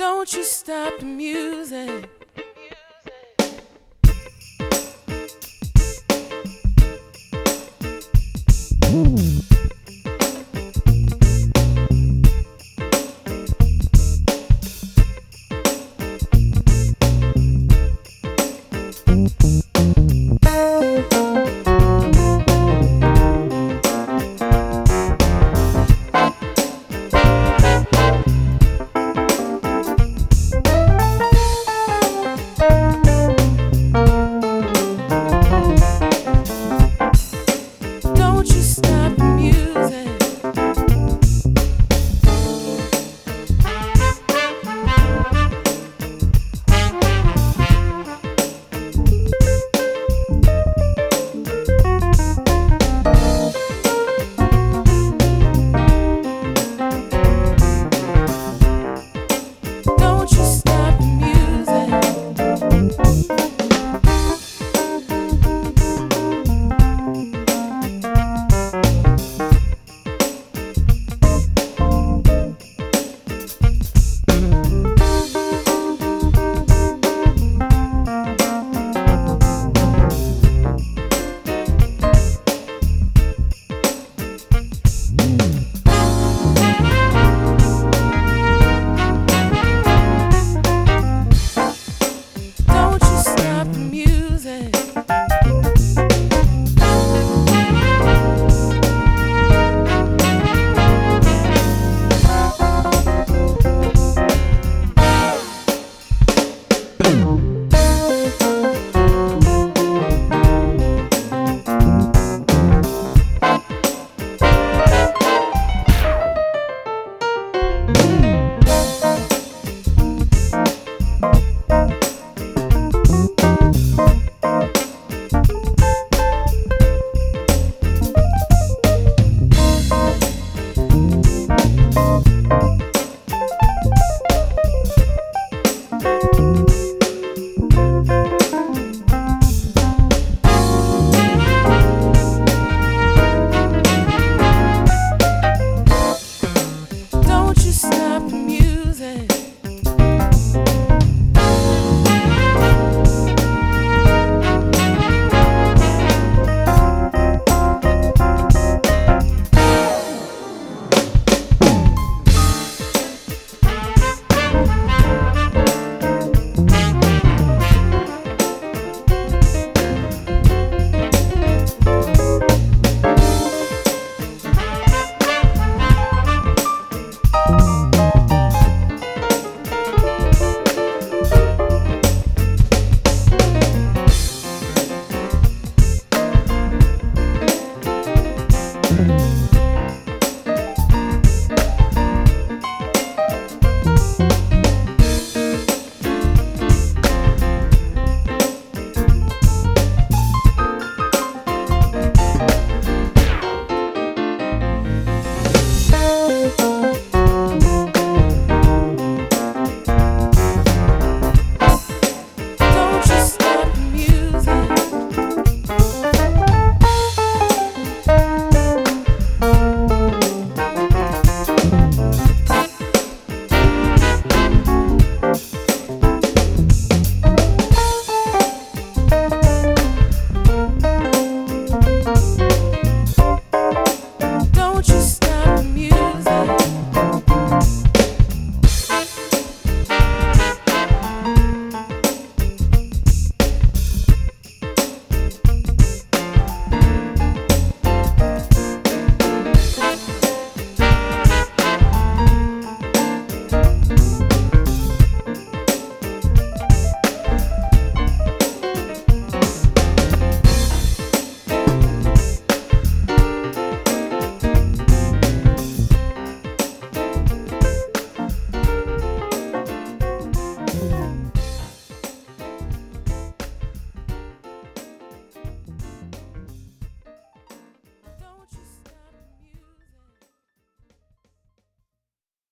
Don't you stop the music.